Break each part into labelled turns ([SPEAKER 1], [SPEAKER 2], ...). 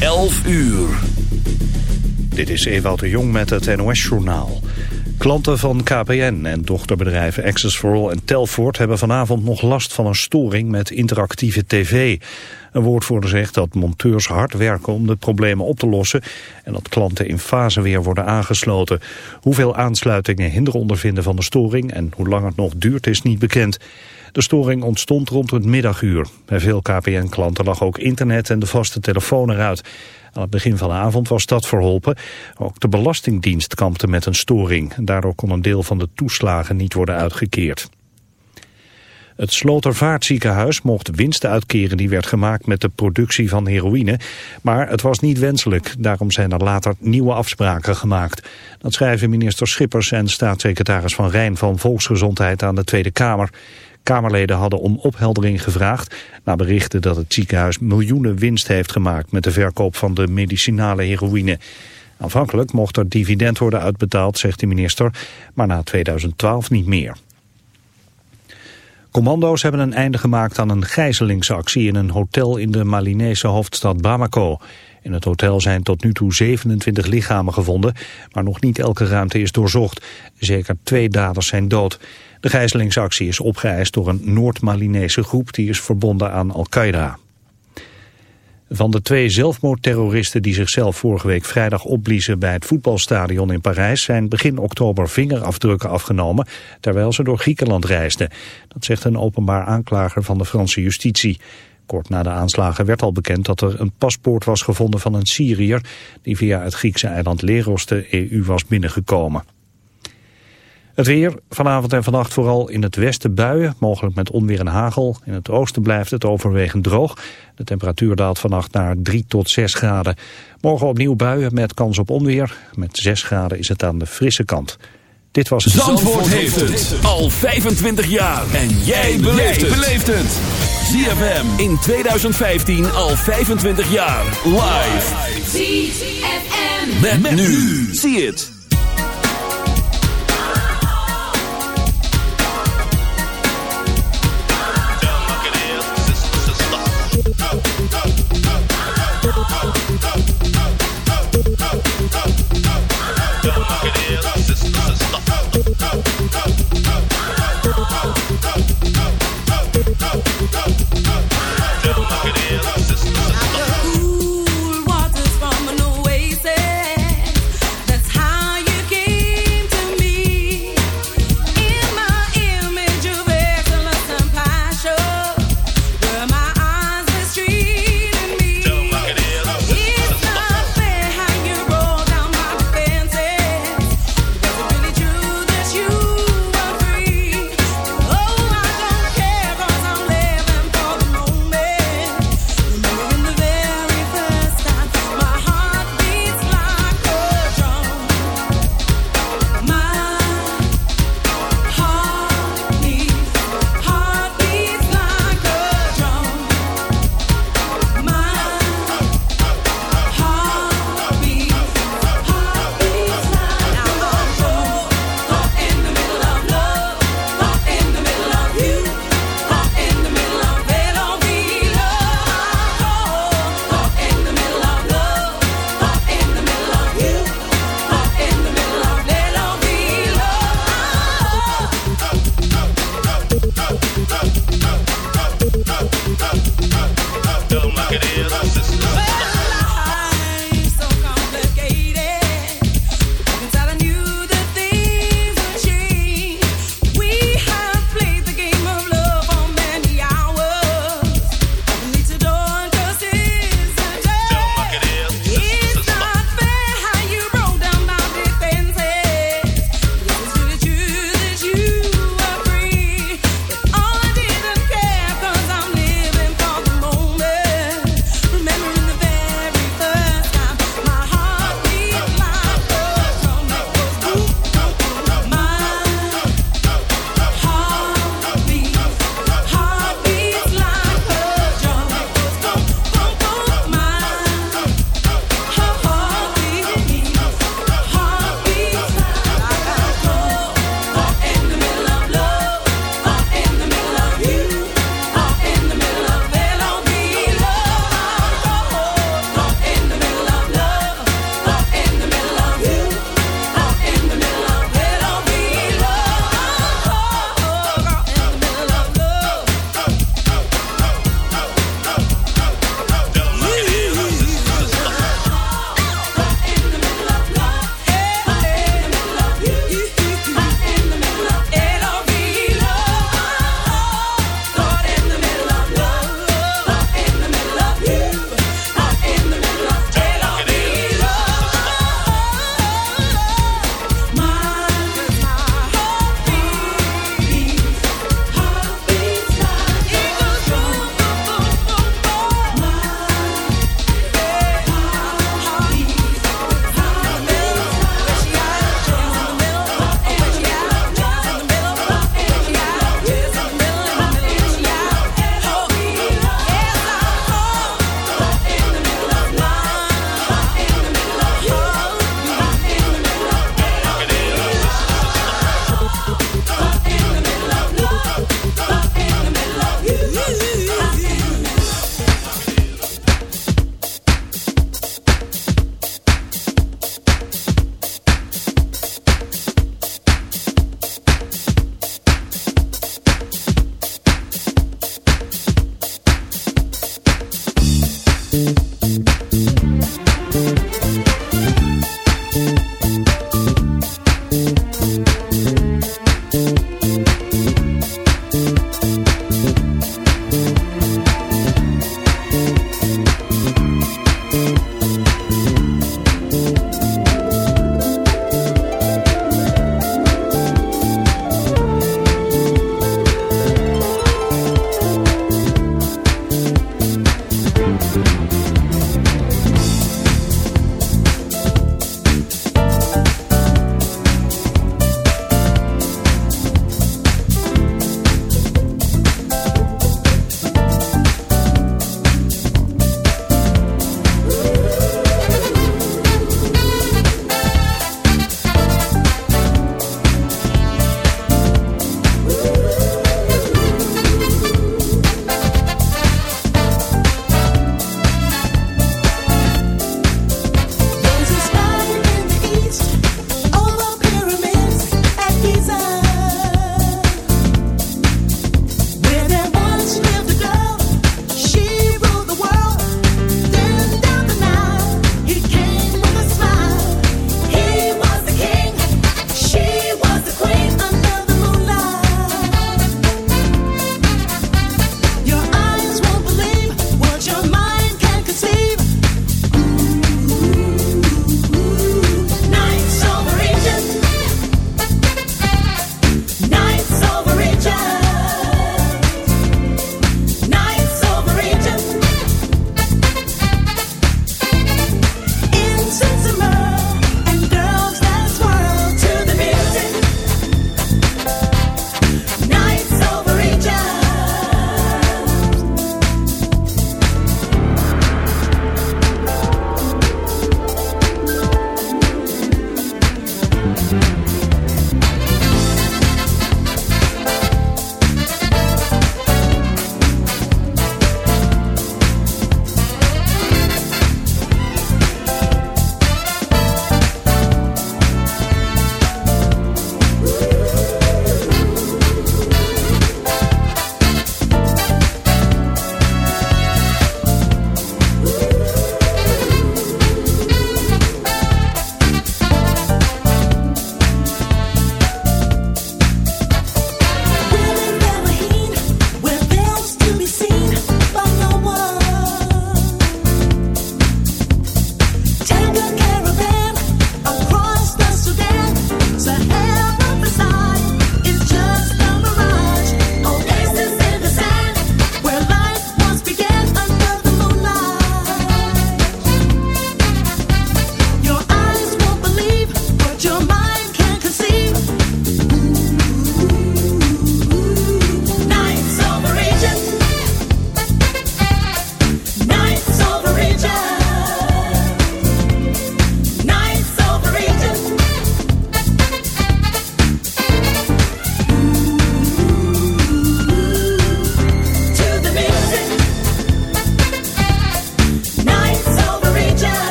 [SPEAKER 1] 11 uur.
[SPEAKER 2] Dit is Ewout de Jong met het NOS-journaal. Klanten van KPN en dochterbedrijven Access for All en Telfort... hebben vanavond nog last van een storing met interactieve tv. Een woordvoerder zegt dat monteurs hard werken om de problemen op te lossen... en dat klanten in fase weer worden aangesloten. Hoeveel aansluitingen hinder ondervinden van de storing... en hoe lang het nog duurt is niet bekend. De storing ontstond rond het middaguur. Bij veel KPN-klanten lag ook internet en de vaste telefoon eruit. Aan het begin van de avond was dat verholpen. Ook de Belastingdienst kampte met een storing. Daardoor kon een deel van de toeslagen niet worden uitgekeerd. Het Slotervaartziekenhuis mocht winst uitkeren die werd gemaakt met de productie van heroïne. Maar het was niet wenselijk. Daarom zijn er later nieuwe afspraken gemaakt. Dat schrijven minister Schippers en staatssecretaris Van Rijn van Volksgezondheid aan de Tweede Kamer. Kamerleden hadden om opheldering gevraagd... na berichten dat het ziekenhuis miljoenen winst heeft gemaakt... met de verkoop van de medicinale heroïne. Aanvankelijk mocht er dividend worden uitbetaald, zegt de minister... maar na 2012 niet meer. Commando's hebben een einde gemaakt aan een gijzelingsactie... in een hotel in de Malinese hoofdstad Bamako... In het hotel zijn tot nu toe 27 lichamen gevonden, maar nog niet elke ruimte is doorzocht. Zeker twee daders zijn dood. De gijzelingsactie is opgeëist door een Noord-Malinese groep die is verbonden aan Al-Qaeda. Van de twee zelfmoordterroristen die zichzelf vorige week vrijdag opbliezen bij het voetbalstadion in Parijs zijn begin oktober vingerafdrukken afgenomen terwijl ze door Griekenland reisden. Dat zegt een openbaar aanklager van de Franse justitie. Kort na de aanslagen werd al bekend dat er een paspoort was gevonden van een Syriër die via het Griekse eiland Leros de EU was binnengekomen. Het weer, vanavond en vannacht vooral in het westen buien, mogelijk met onweer en hagel. In het oosten blijft het overwegend droog. De temperatuur daalt vannacht naar 3 tot 6 graden. Morgen opnieuw buien met kans op onweer. Met 6 graden is het aan de frisse kant. Dit was het.
[SPEAKER 1] Zandvoort, heeft het al 25 jaar. En jij beleeft het. ZFM in 2015 al 25 jaar. Live. ZFM. met nu. Zie het.
[SPEAKER 3] Cool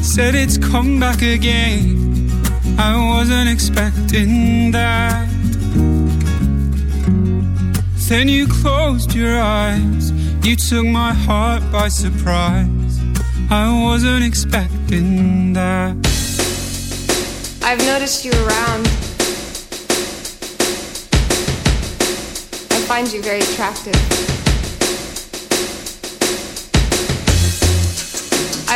[SPEAKER 4] Said it's come back again. I wasn't expecting that. Then you closed your eyes. You took my heart by surprise. I wasn't expecting that.
[SPEAKER 5] I've noticed you around. I find you very attractive.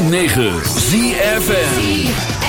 [SPEAKER 6] 106.9
[SPEAKER 1] ZFN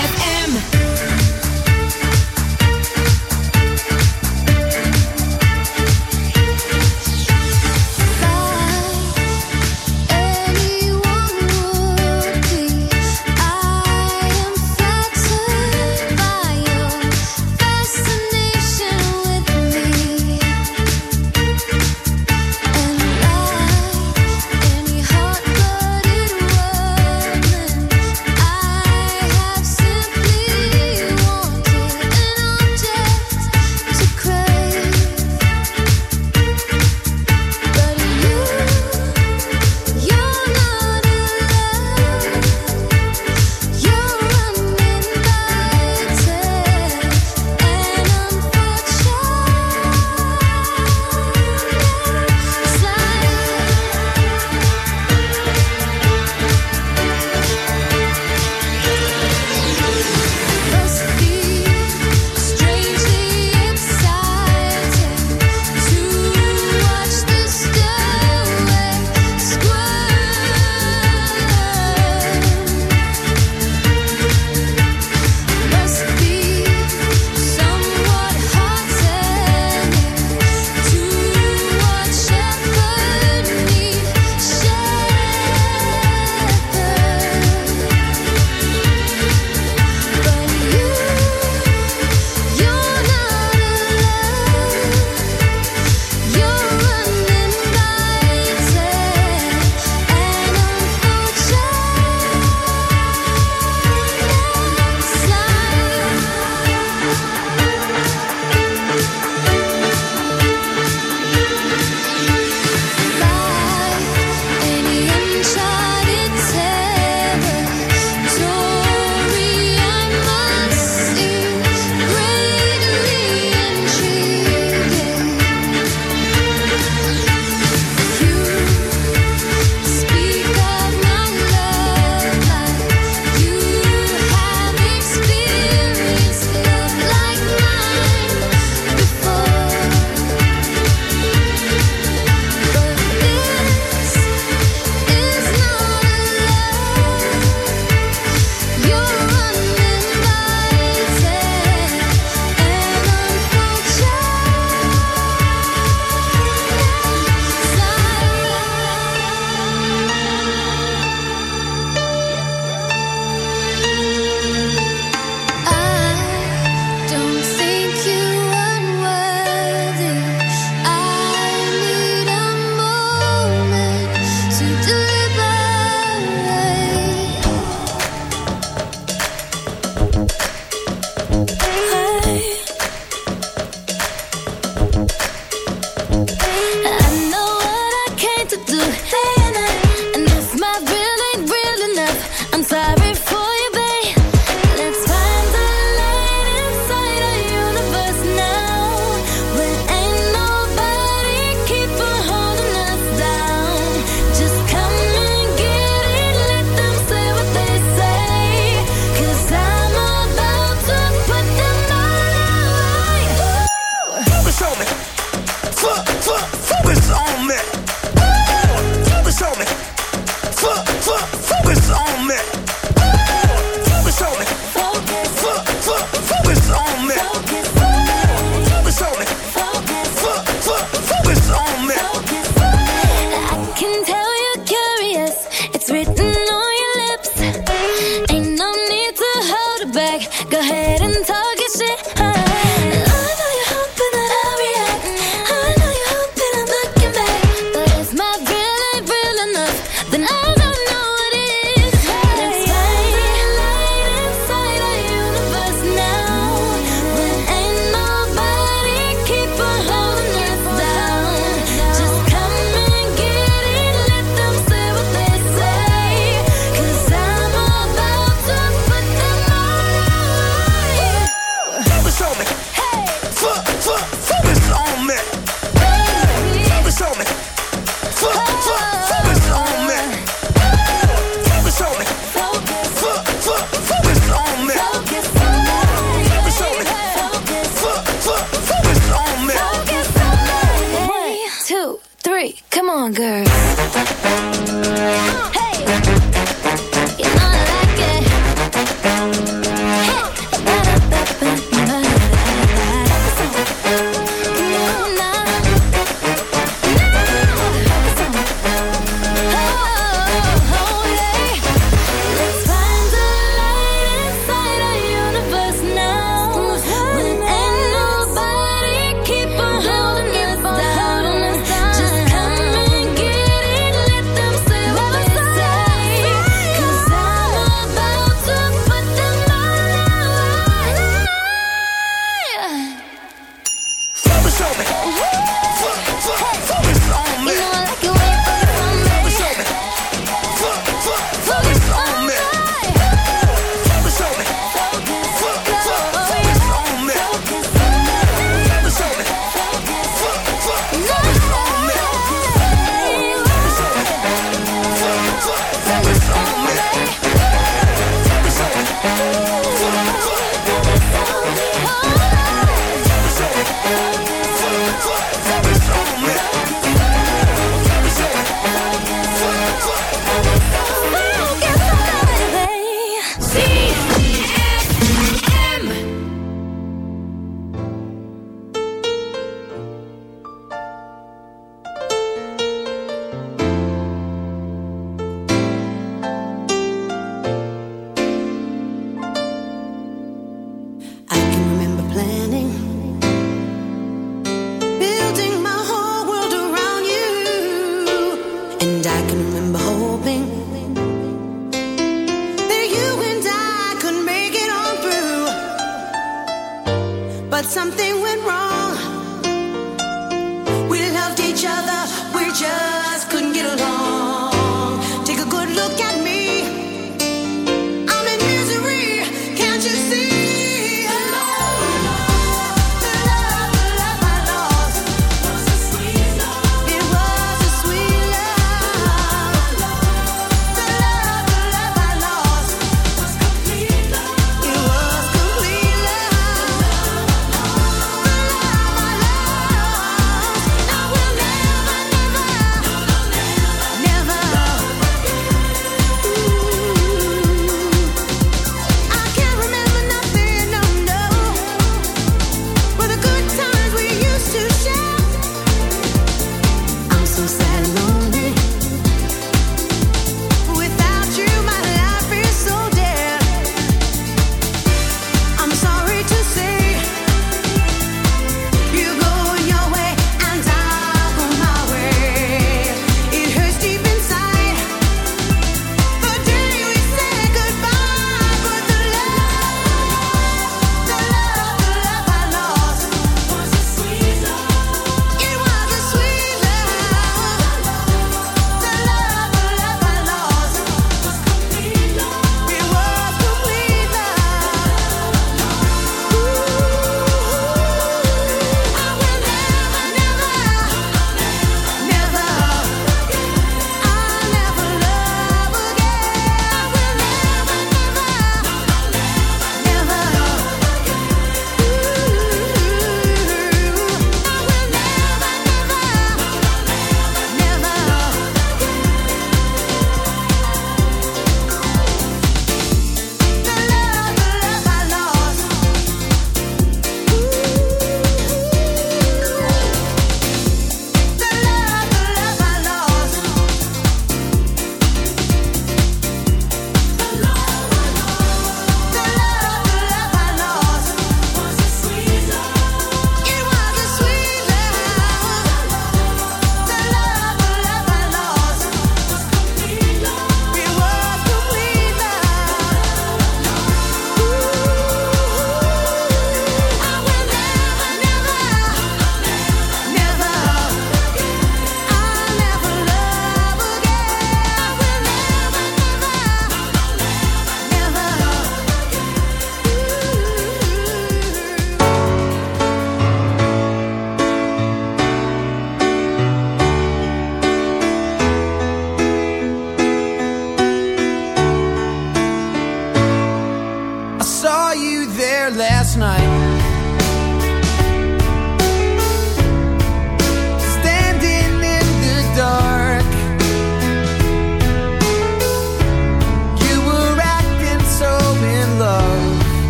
[SPEAKER 1] girl.